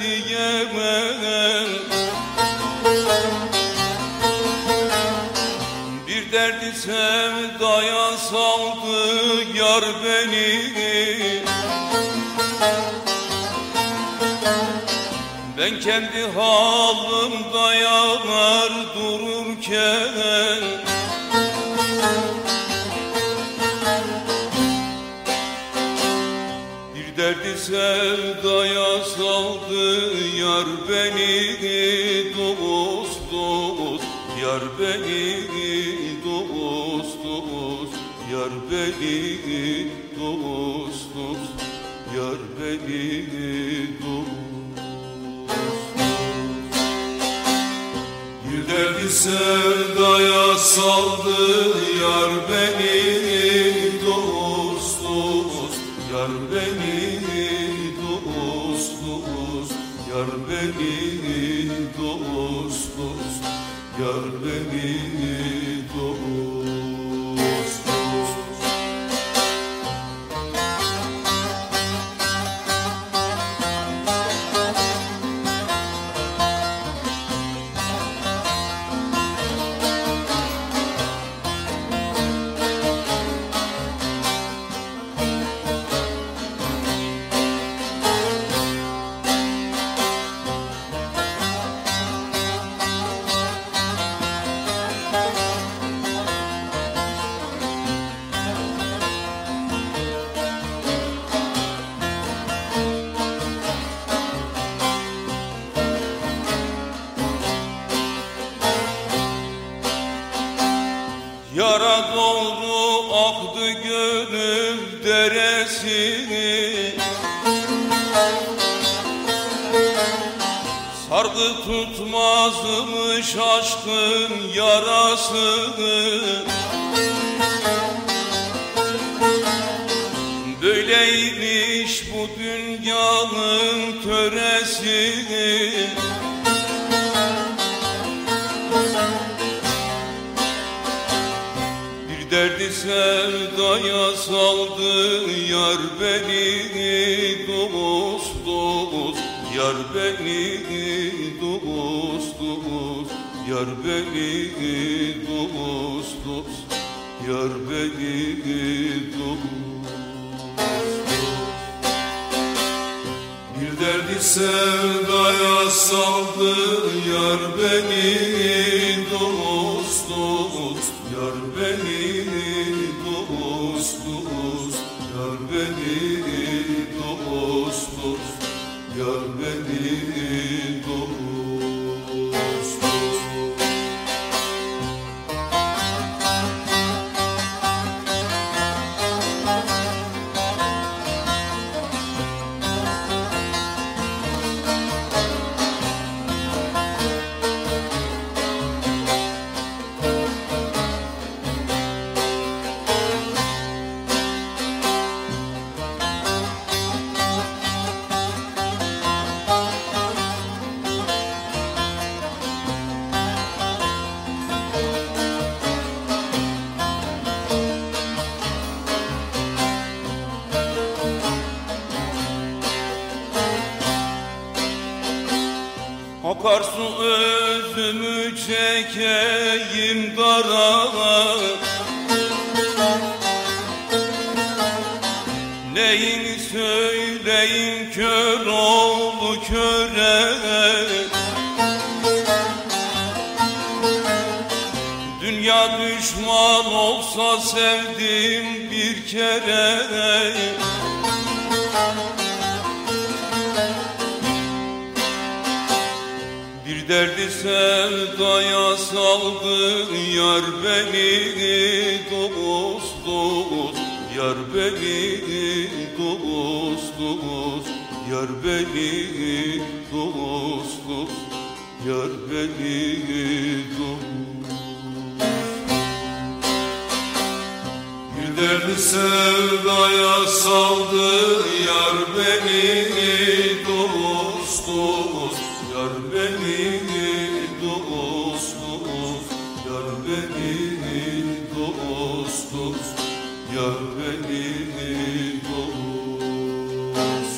diyemem Bir derdi sevdaya saldı yar beni. Ben kendi halımda yanar dururken derdi sevdaya saldı yar beni dost dost. Yar beni dost dost. Yar beni dost dost. Yar beni dost. Derdi sevdaya saldı yar beni Yar Sargı tutmazmış aşkın yarasını Böyleymiş bu dünyanın töresi. Bir derdi sevdaya saldı yar beni dost Yar beni dost dost Yar beni dost dost Yar beni dost Bir derdi sevdaya saldı yar beni Akarsu özümü çekeyim dara. Neyin söyleyim kör oğlu köre. Dünya düşman olsa sevdim bir kere Bir derdi sevdaya saldı yar beni dost Yar beni dost Yar beni dost Yar beni dost. Bir derdi sevdaya saldı yar beni yolsuz Yar beni yolsuz